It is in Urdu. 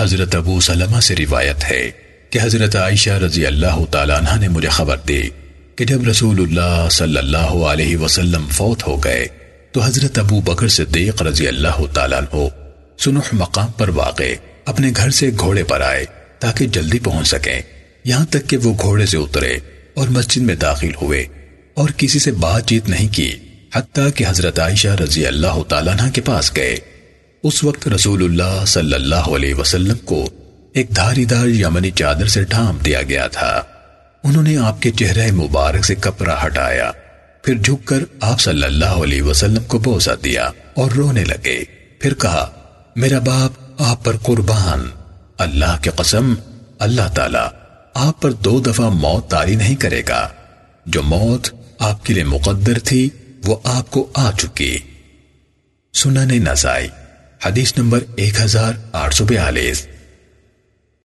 حضرت ابو سلمہ سے روایت ہے کہ حضرت عائشہ رضی اللہ تعالیٰ عنہ نے مجھے خبر دی کہ جب رسول اللہ صلی اللہ علیہ وسلم فوت ہو گئے، تو حضرت ابو بکر صدیق رضی اللہ تعالیٰ عنہ سنح مقام پر واقع اپنے گھر سے گھوڑے پر آئے تاکہ جلدی پہنچ سکیں۔ یہاں تک کہ وہ گھوڑے سے اترے اور مسجد میں داخل ہوئے اور کسی سے بات چیت نہیں کی، حتیٰ کہ حضرت عائشہ رضی اللہ تعالیٰ عنہ کے پاس گئے۔ اس وقت رسول اللہ صلی اللہ علیہ وسلم کو ایک دھاری دار یمنی چادر سے ڈھام دیا گیا تھا۔ انہوں نے آپ کے چہرے مبارک سے کپڑا ہٹایا، پھر جھک کر آپ صلی اللہ علیہ وسلم کو بوسا دیا اور رونے لگے۔ پھر کہا، میرا باپ آپ پر قربان۔ اللہ کے قسم، اللہ تعالی آپ پر دو دفعہ موت تاری نہیں کرے گا۔ جو موت آپ کے لیے مقدر تھی، وہ آپ کو آ چکی۔ سنن نسائی۔ حدیث نمبر 1842